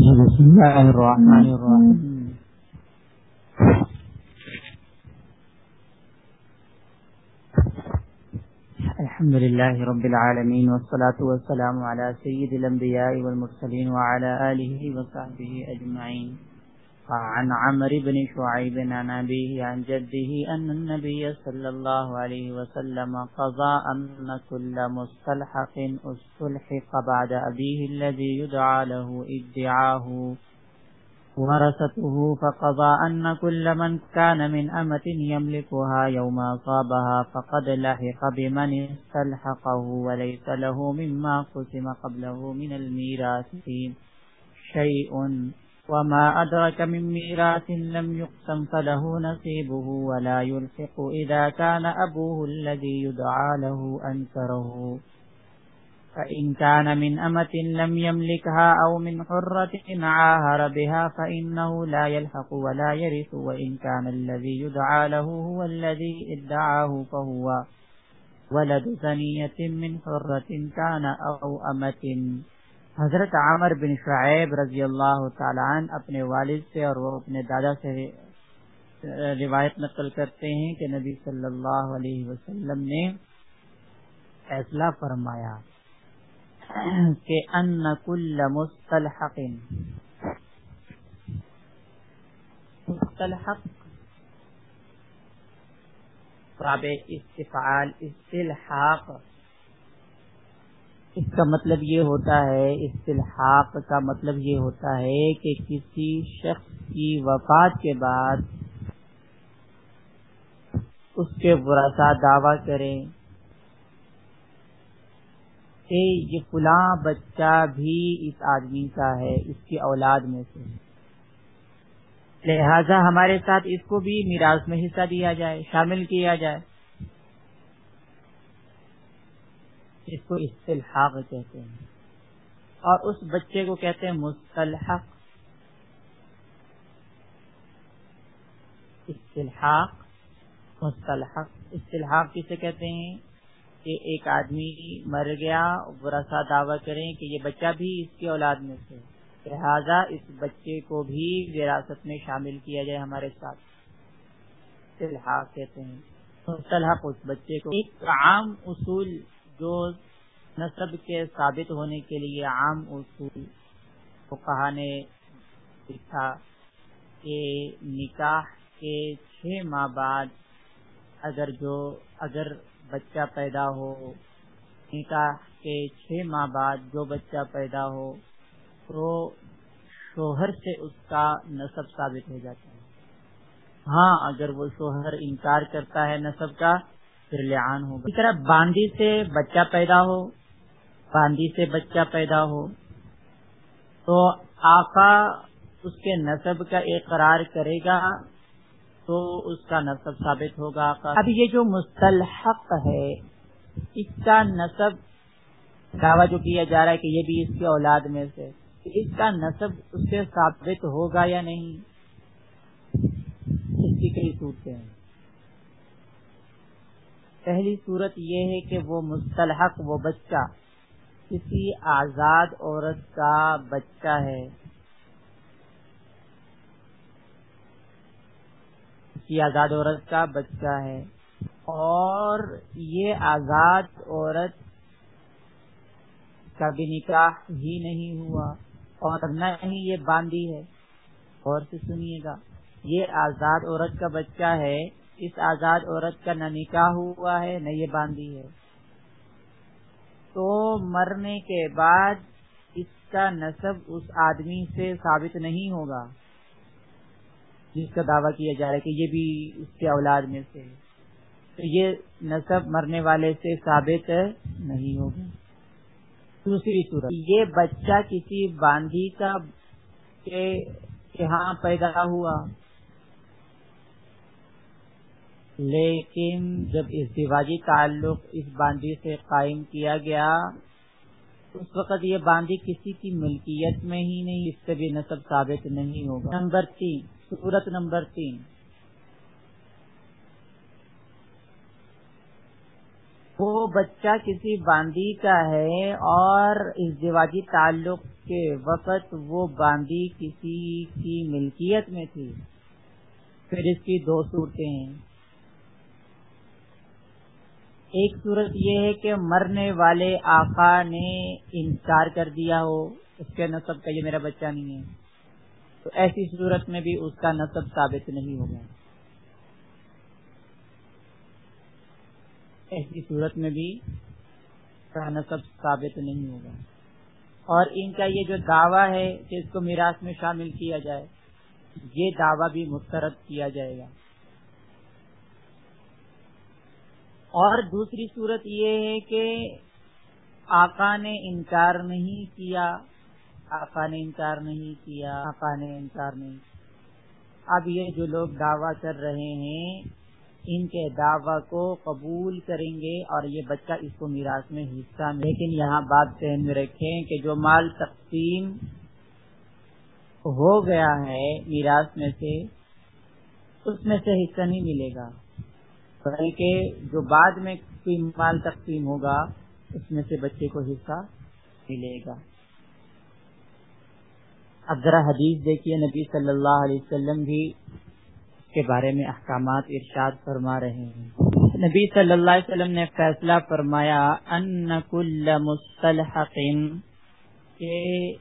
بسم الله الرحمن الرحيم الحمد لله رب العالمين والصلاة والسلام على سيد الأنبياء والمرسلين وعلى آله وصحبه أجمعين عن عمر بن شعيب عن أبيه عن جده أن النبي صلى الله عليه وسلم قضى أن كل مستلحق استلحق بعد أبيه الذي يدعى له ادعاه ورثته فقضى أن كل من كان من أمة يملكها يوم أصابها فقد لحق بمن استلحقه وليس له مما قسم قبله من الميراث شيء وما أدرك من ميراث لم يقسم فله نصيبه ولا يلحق إذا كان أبوه الذي يدعى له أنكره فإن كان من أمة لم يملكها أو من حرة عاهر بها فإنه لا يلحق ولا يرث وإن كان الذي يدعى له هو الذي ادعاه فهو ولد ثنية من حرة كان أو أمة حضرت عامر بن شعیب رضی اللہ تعالیٰ عنہ اپنے والد سے اور وہ اپنے دادا سے روایت نقل کرتے ہیں کہ نبی صلی اللہ علیہ وسلم نے فیصلہ فرمایا کہ ان کل مستلحق مستلحق استفعال استلحاق اس کا مطلب یہ ہوتا ہے اصطلاحات کا مطلب یہ ہوتا ہے کہ کسی شخص کی وفات کے بعد اس کے برسا دعویٰ کریں کہ یہ فلاں بچہ بھی اس آدمی کا ہے، اس کی اولاد میں سے۔ لہذا ہمارے ساتھ اس کو بھی میراث میں حصہ دیا جائے، شامل کیا جائے۔ اس کو اصطلاح کہتے ہیں۔ اور اس بچے کو کہتے ہیں مستلحق اصطلاح مستلحق اصطلاح کسے کہتے ہیں؟ کہ ایک آدمی مر گیا، برا سا دعویٰ کریں کہ یہ بچہ بھی اس کی اولاد میں سے۔ لہذا اس بچے کو بھی وراثت میں شامل کیا جائے ہمارے ساتھ۔ اصطلاح کہتے ہیں۔ مستلحق اس بچے کو۔ ایک عام اصول جو نصب کے ثابت ہونے کے لیے عام اصول کو کہا نے لکھا کہ نکاح کے چھ ماہ بعد اگر جو اگر بچہ پیدا ہو، نکاح کے چھ ماہ بعد جو بچہ پیدا ہو، تو شوہر سے اس کا نصب ثابت ہو جاتا ہے۔ ہاں اگر وہ شوہر انکار کرتا ہے نصب کا پھر لعان ہوگا اسی طرح باندی سے بچہ پیدا ہو باندی سے بچہ پیدا ہو، تو آقا اس کے نصب کا اقرار کرے گا تو اس کا نصب ثابت ہوگا آقا۔ اب یہ جو مستلحق ہے، اس کا نصب دعویٰ جو کیا جا رہا ہے کہ یہ بھی اس کی اولاد میں سے، اس کا نصب اس سے ثابت ہوگا یا نہیں؟ اس کی کئی صورتیں ہیں۔ پہلی صورت یہ ہے کہ وہ مستلحق، وہ بچہ، کسی آزاد عورت کا بچہ ہے۔ کسی آزاد عورت کا بچہ ہے۔ اور یہ آزاد عورت کا بھی نکاح ہی نہیں ہوا اور نہ ہی یہ باندھی ہے۔ اور سے سنیے گا، یہ آزاد عورت کا بچہ ہے۔ اس آزاد عورت کا نہ نکاح ہوا ہے، نہ یہ باندھی ہے۔ تو مرنے کے بعد اس کا نصب اس آدمی سے ثابت نہیں ہوگا۔ جس کا دعویٰ کیا جا رہا ہے کہ یہ بھی اس کے اولاد میں سے۔ تو یہ نصب مرنے والے سے ثابت نہیں ہوگا۔ دوسری صورت، یہ بچہ کسی باندھی کا ہاں پیدا ہوا۔ لیکن جب اس دیواجی تعلق اس باندھی سے قائم کیا گیا، اس وقت یہ باندھی کسی کی ملکیت میں ہی نہیں، اس سے بھی نصب ثابت نہیں ہوگا۔ نمبر تین، صورت نمبر تین۔ وہ بچہ کسی باندی کا ہے اور اس دیواجی تعلق کے وقت وہ باندی کسی کی ملکیت میں تھی۔ پھر اس کی دو صورتیں ہیں۔ ایک صورت یہ ہے کہ مرنے والے آقا نے انکار کر دیا ہو، اس کے نصب کا یہ میرا بچہ نہیں ہے۔ تو ایسی صورت میں بھی اس کا نصب ثابت نہیں ہوگا ایسی صورت میں بھی نصب ثابت نہیں ہوگا اور ان کا یہ جو دعویٰ ہے کہ اس کو میراث میں شامل کیا جائے، یہ دعویٰ بھی مسترد کیا جائے گا۔ اور دوسری صورت یہ ہے کہ آقا نے انکار نہیں کیا، آقا نے انکار نہیں کیا، آقا نے انکار نہیں اب یہ جو لوگ دعویٰ کر رہے ہیں، ان کے دعوی کو قبول کریں گے اور یہ بچہ اس کو میراث میں حصہ میں۔ لیکن یہاں بات ذہن میں رکھیں کہ جو مال تقسیم ہو گیا ہے میراث میں سے، اس میں سے حصہ نہیں ملے گا۔ بلکہ جو بعد میں مال تقسیم ہوگا، اس میں سے بچے کو حصہ ملے گا۔ اب ذرا حدیث دیکھیے، نبی صلی اللہ علیہ وسلم بھی اس کے بارے میں احکامات ارشاد فرما رہے ہیں۔ نبی صلی اللہ علیہ وسلم نے فیصلہ فرمایا، ان کل مستلحق کہ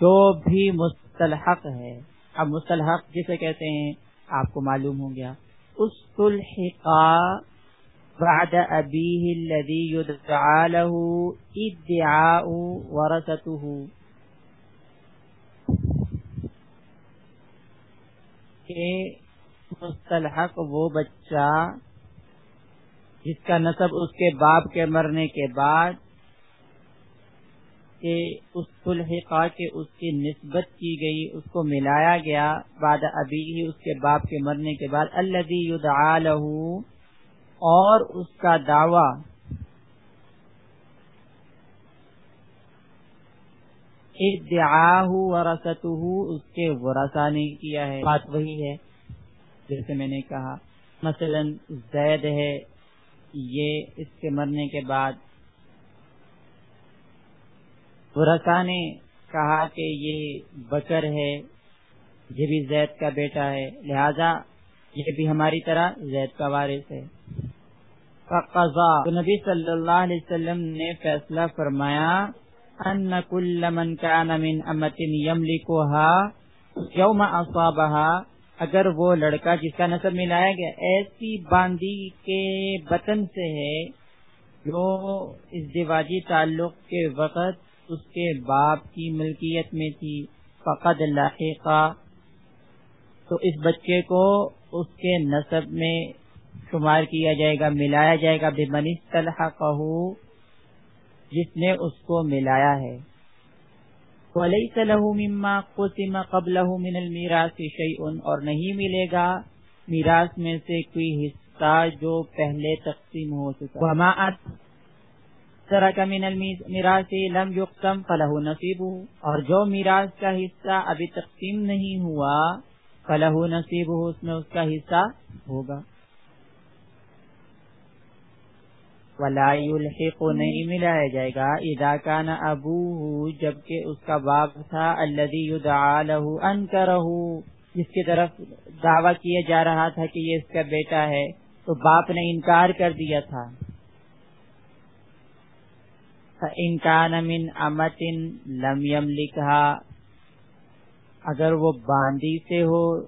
جو بھی مستلحق ہے، اب مستلحق جسے کہتے ہیں آپ کو معلوم ہو گیا۔ اس بعد ابیہ الذی یدعا له ادعاء ورثته کہ مستلحق وہ بچہ جس کا نصب اس کے باپ کے مرنے کے بعد کہ اس سلحقہ کے اس کی نسبت کی گئی، اس کو ملایا گیا بعد ابھی ہی اس کے باپ کے مرنے کے بعد۔ اللہ یدعا له اور اس کا دعوی ادعاہ ورثته اس کے ورثہ نے کیا ہے۔ بات وہی ہے جیسے میں نے کہا، مثلا زید ہے، یہ اس کے مرنے کے بعد ورثا نے کہا کہ یہ بکر ہے، یہ بھی زید کا بیٹا ہے، لہذا یہ بھی ہماری طرح زید کا وارث ہے۔ نبی صلی اللہ علیہ وسلم نے فیصلہ فرمایا، ان کل من کان من امت یملکها یوم اصابها اگر وہ لڑکا جس کا نصب ملایا گیا ایسی باندی کے بطن سے ہے، جو اس دیواجی تعلق کے وقت اس کے باپ کی ملکیت میں تھی، فقد لاحقہ تو اس بچے کو اس کے نصب میں شمار کیا جائے گا، ملایا جائے گا بے منی جس نے اس کو ملایا ہے۔ مما قسم قبله من الميراث شيء اور نہیں ملے گا میراث میں سے کوئی حصہ جو پہلے تقسیم ہو چکا۔ من المراث لم يقسم فله نصیب اور جو میراث کا حصہ ابھی تقسیم نہیں ہوا فله نصیب اس میں اس کا حصہ ہوگا۔ ولا يلحق نہیں ملایا جائے گا۔ اذا كان ابوه جبکہ اس کا باپ تھا، الذي يدعى له انكره جس کی طرف دعویٰ کیا جا رہا تھا کہ یہ اس کا بیٹا ہے، تو باپ نے انکار کر دیا تھا۔ انکان من امتن لم لکھا اگر وہ باندی سے ہو،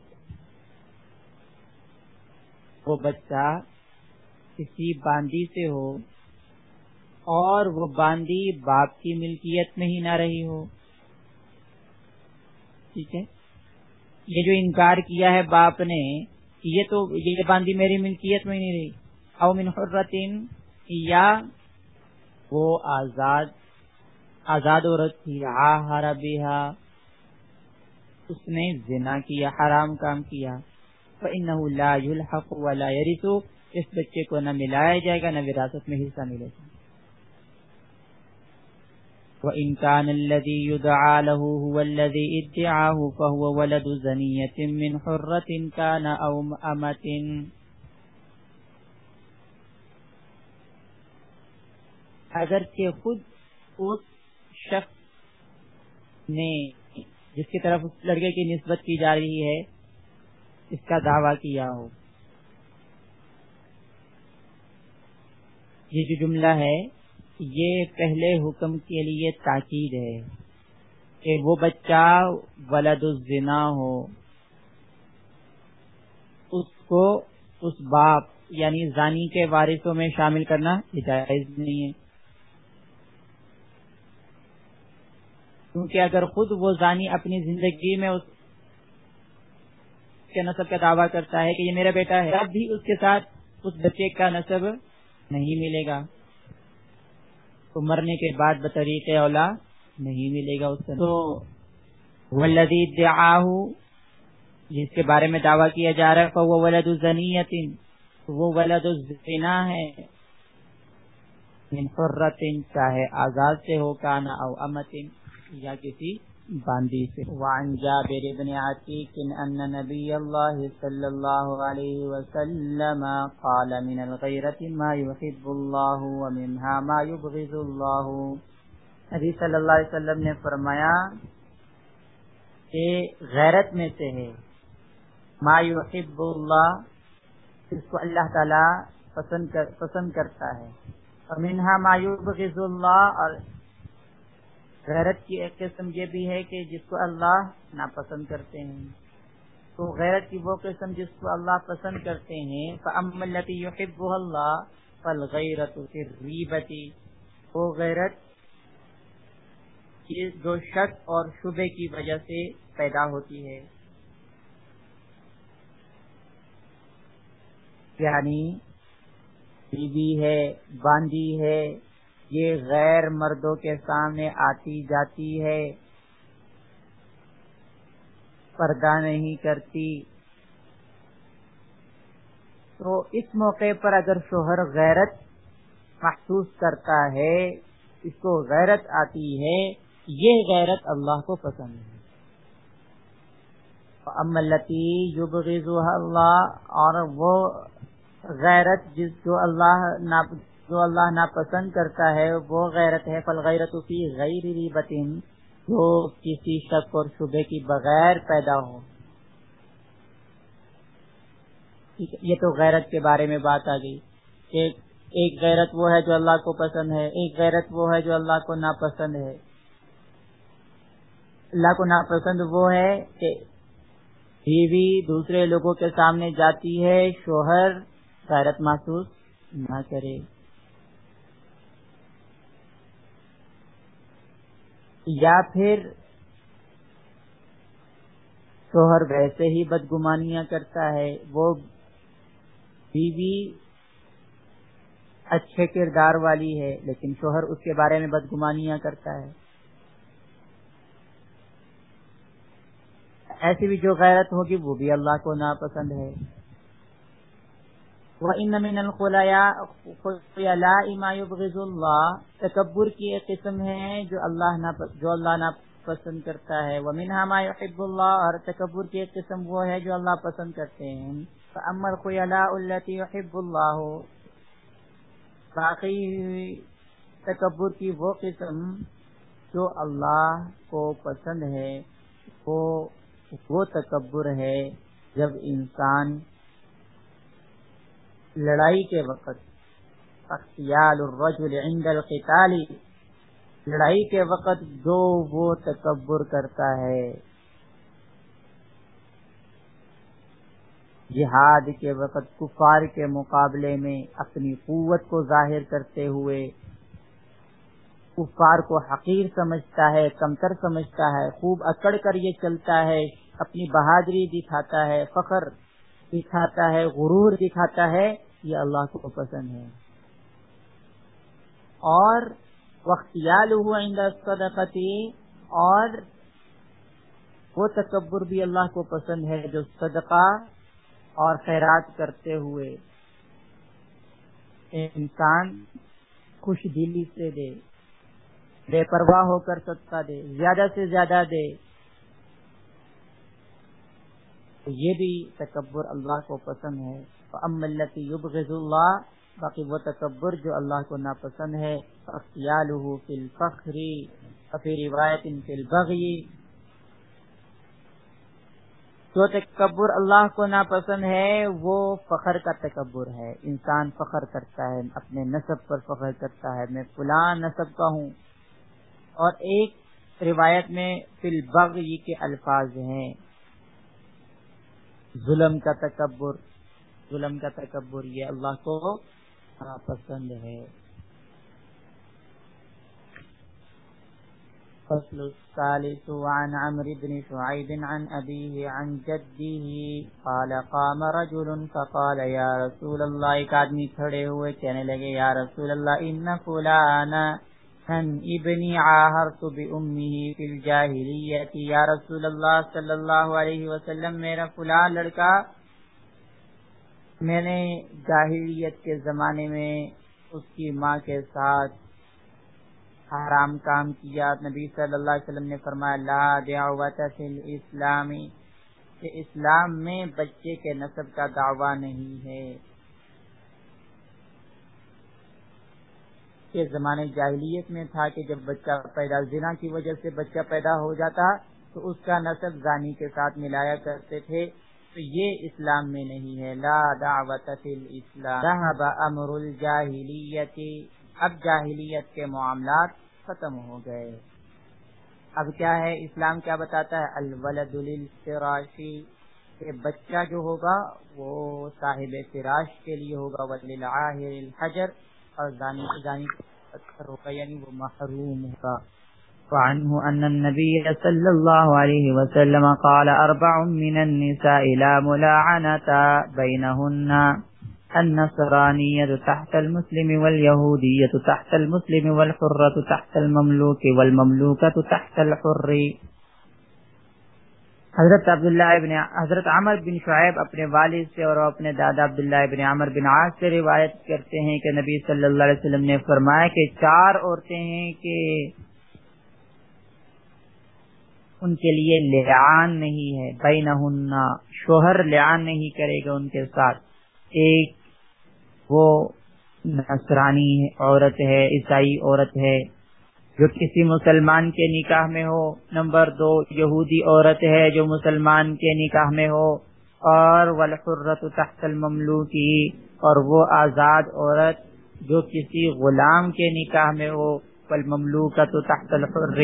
وہ بچہ کسی باندی سے ہو اور وہ باندی باپ کی ملکیت میں ہی نہ رہی ہو۔ ٹھیک ہے؟ یہ جو انکار کیا ہے باپ نے، یہ تو، یہ باندی میری ملکیت میں نہیں رہی۔ او من حرتن یا وہ آزاد آزاد عورت تھی ہارا بیہا اس نے زنا کیا، حرام کام کیا۔ فَإِنَّهُ لَا يُلْحَقُ وَلَا يَرِثُ۔ اس بچے کو نہ ملایا جائے گا، نہ وراثت میں حصہ ملے گا۔ وَإِن كَانَ الَّذِي يُدْعَى لَهُ هُوَ الَّذِي فَهُوَ وَلَدُ زَنِيَّةٍ مِّنْ حُرَّةٍ كَانَ أَوْ أَمَةٍ۔ اگرچہ خود اس شخص نے جس کی طرف اس لڑکے کی نسبت کی جا رہی ہے، اس کا دعویٰ کیا ہو۔ یہ جو جملہ ہے، یہ پہلے حکم کے لیے تاکید ہے کہ وہ بچہ ولد الزنا ہو، اس کو اس باپ یعنی زانی کے وارثوں میں شامل کرنا جائز نہیں ہے۔ کیونکہ اگر خود وہ زانی اپنی زندگی میں اس کے نصب کا دعویٰ کرتا ہے کہ یہ میرا بیٹا ہے اب بھی اس کے ساتھ اس بچے کا نصب نہیں ملے گا۔ تو مرنے کے بعد بطریق اولا نہیں ملے گا اس کا تو ولدی جس کے بارے میں دعویٰ کیا جا رہا ہے وہ ولد الزنیت وہ ولد الزنا ہے۔ چاہے آزاد سے ہو، کانا او امتن یا کسی باندی سے۔ وعن جابر بن عتیق ان نبی اللہ صلی اللہ علیہ وسلم قال من الغیرت ما يحب اللہ ومنها ما يبغض اللہ۔ نبی صلی اللہ علیہ وسلم نے فرمایا کہ غیرت میں سے ہے۔ ما يحب اللہ اس کو اللہ تعالی پسند, کر, پسند کرتا ہے۔ ومنها ما يبغض اللہ اور غیرت کی ایک قسم یہ بھی ہے کہ جس کو اللہ ناپسند کرتے ہیں۔ تو غیرت کی وہ قسم جس کو اللہ پسند کرتے ہیں غیرت وہ غیرت جو شک اور شبے کی وجہ سے پیدا ہوتی ہے۔ یعنی بیوی ہے باندھی ہے یہ غیر مردوں کے سامنے آتی جاتی ہے، پردہ نہیں کرتی۔ تو اس موقع پر اگر شوہر غیرت محسوس کرتا ہے، اس کو غیرت آتی ہے، یہ غیرت اللہ کو پسند ہے۔ املتی اللہ اور وہ غیرت جس جو اللہ جو اللہ ناپسند کرتا ہے، وہ غیرت ہے فل غیرت کی غیر بتن جو کسی شک اور شبے کی بغیر پیدا ہو۔ یہ تو غیرت کے بارے میں بات آ گئی ایک ایک غیرت وہ ہے جو اللہ کو پسند ہے، ایک غیرت وہ ہے جو اللہ کو ناپسند ہے۔ اللہ کو ناپسند وہ ہے کہ بیوی دوسرے لوگوں کے سامنے جاتی ہے، شوہر غیرت محسوس نہ کرے۔ یا پھر شوہر ویسے ہی بدگمانیاں کرتا ہے، وہ بیوی اچھے کردار والی ہے، لیکن شوہر اس کے بارے میں بدگمانیاں کرتا ہے۔ ایسی بھی جو غیرت ہوگی، وہ بھی اللہ کو ناپسند ہے۔ اللہ تکبر کی ایک قسم ہے جو اللہ جو اللہ نا پسند کرتا ہے۔ وہ منہا يحب اللہ اور تکبر کی ایک قسم وہ ہے جو اللہ پسند کرتے ہیں۔ امر خیالا التی يحب اللہ باقی تکبر کی وہ قسم جو اللہ کو پسند ہے، وہ وہ تکبر ہے۔ جب انسان لڑائی کے وقت اختیال الرجل عند القتال، لڑائی کے وقت جو وہ تکبر کرتا ہے۔ جہاد کے وقت کفار کے مقابلے میں اپنی قوت کو ظاہر کرتے ہوئے کفار کو حقیر سمجھتا ہے، کمتر سمجھتا ہے، خوب اکڑ کر یہ چلتا ہے، اپنی بہادری دکھاتا ہے، فخر دکھاتا ہے، غرور دکھاتا ہے، یہ اللہ کو پسند ہے۔ اور وقتیال صدقتی اور وہ تکبر بھی اللہ کو پسند ہے جو صدقہ اور خیرات کرتے ہوئے انسان خوش دلی سے دے، بے پرواہ ہو کر صدقہ دے، زیادہ سے زیادہ دے۔ یہ بھی تکبر اللہ کو پسند ہے۔ املتی یبغض اللہ باقی وہ تکبر جو اللہ کو ناپسند ہے۔ فی الفخر فی روایت فی البغی جو تکبر اللہ کو ناپسند ہے، وہ فخر کا تکبر ہے۔ انسان فخر کرتا ہے، اپنے نصب پر فخر کرتا ہے۔ میں فلاں نصب کا ہوں۔ اور ایک روایت میں فی البغی کے الفاظ ہیں۔ ظلم کا تکبر، ظلم کا تکبر یہ اللہ کو پسند ہے۔ فصل الثالث عن عمرو بن شعيب عن أبيه عن جده قال قام رجل فقال يا رسول الله ایک آدمی کھڑے ہوئے کہنے لگے، یا رسول اللہ، ان فلانا ان ابنی عاہرت بأمه في الجاہلیت یا رسول اللہ صلی اللہ علیہ وسلم، میرا فلان لڑکا، میں نے جاہلیت کے زمانے میں اس کی ماں کے ساتھ حرام کام کیا۔ نبی صلی اللہ علیہ وسلم نے فرمایا، لا دعوت فی الاسلامی، کہ اسلام میں بچے کے نصب کا دعویٰ نہیں ہے۔ کہ زمانے جاہلیت میں تھا کہ جب بچہ پیدا زنا کی وجہ سے بچہ پیدا ہو جاتا تو اس کا نصب زانی کے ساتھ ملایا کرتے تھے، تو یہ اسلام میں نہیں ہے۔ لا دعوت فی الاسلام۔ امر الجاہلیت۔ اب جاہلیت کے معاملات ختم ہو گئے۔ اب کیا ہے؟ اسلام کیا بتاتا ہے؟ الولد للفراشی کہ بچہ جو ہوگا وہ صاحب فراش کے لیے ہوگا۔ وللعاہر الحجر۔ اور زانی زانی پتھر ہوگا یعنی وہ محروم ہوگا۔ وعنه أن النبي صلى الله عليه وسلم قال أربع من النساء لا ملاعنة بينهن النصرانية تحت المسلم واليهودية تحت المسلم والحرة تحت المملوك والمملوكة تحت الحر حضرت عبداللہ ابن حضرت عمر بن شعیب اپنے والد سے اور اپنے دادا عبداللہ ابن عمر بن عاص سے روایت کرتے ہیں کہ نبی صلی اللہ علیہ وسلم نے فرمایا کہ چار عورتیں ہیں کہ ان کے لیے لعان نہیں ہے بین شوہر لعان نہیں کرے گا ان کے ساتھ۔ ایک وہ نصرانی عورت ہے، عیسائی عورت ہے۔ جو کسی مسلمان کے نکاح میں ہو۔ نمبر دو، یہودی عورت ہے جو مسلمان کے نکاح میں ہو۔ اور ولفرت تحت المملو کی اور وہ آزاد عورت جو کسی غلام کے نکاح میں ہو۔ پل کا تو تحت الحر۔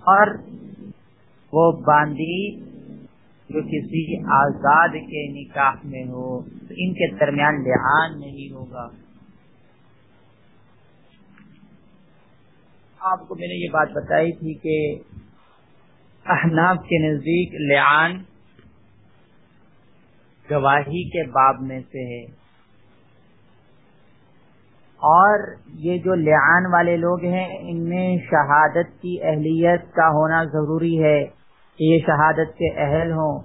اور وہ باندی جو کسی آزاد کے نکاح میں ہو۔ ان کے درمیان لحان نہیں ہوگا۔ آپ کو میں نے یہ بات بتائی تھی کہ احناف کے نزدیک لعان گواہی کے باب میں سے ہے۔ اور یہ جو لعان والے لوگ ہیں، ان میں شہادت کی اہلیت کا ہونا ضروری ہے۔ کہ یہ شہادت کے اہل ہوں۔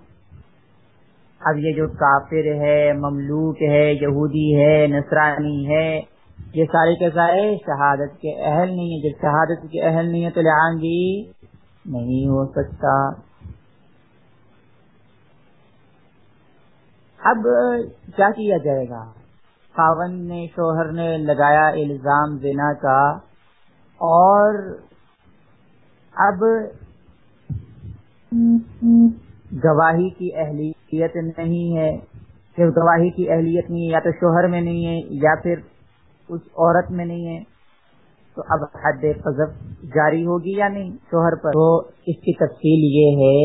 اب یہ جو کافر ہے، مملوک ہے، یہودی ہے، نصرانی ہے یہ سارے کے سارے شہادت کے اہل نہیں ہے جب شہادت کے اہل نہیں ہے تو لعان بھی نہیں ہو سکتا۔ اب کیا کیا جائے گا؟ خاون نے، شوہر نے لگایا الزام دینا کا۔ اور اب گواہی کی اہلیت نہیں ہے۔ کہ گواہی کی اہلیت نہیں ہے، یا تو شوہر میں نہیں ہے، یا پھر اس عورت میں نہیں ہے، تو اب حد قذف جاری ہوگی یا نہیں شوہر پر؟ تو اس کی تفصیل یہ ہے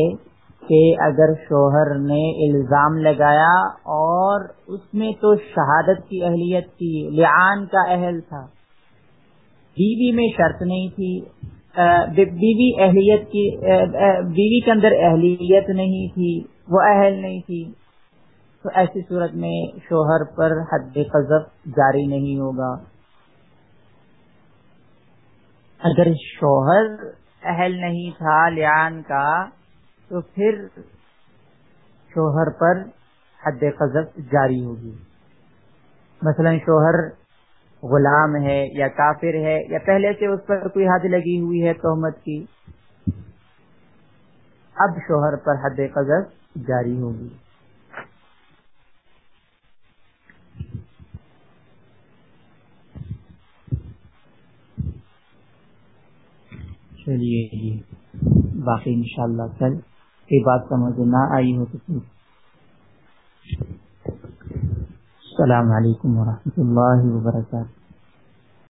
کہ اگر شوہر نے الزام لگایا اور اس میں تو شہادت کی اہلیت تھی، لعان کا اہل تھا۔ بیوی میں شرط نہیں تھی بیوی اہلیت کی بیوی کے اندر اہلیت نہیں تھی، وہ اہل نہیں تھی۔ تو ایسی صورت میں شوہر پر حد قذف جاری نہیں ہوگا۔ اگر شوہر اہل نہیں تھا لیان کا، تو پھر شوہر پر حد قذف جاری ہوگی۔ مثلا شوہر غلام ہے یا کافر ہے یا پہلے سے اس پر کوئی حد لگی ہوئی ہے تہمت کی، اب شوہر پر حد قذف جاری ہوگی۔ چلیے جی۔ باقی انشاءاللہ کل یہ بات سمجھ نہ آئی ہو تو السلام علیکم ورحمۃ اللہ وبرکاتہ۔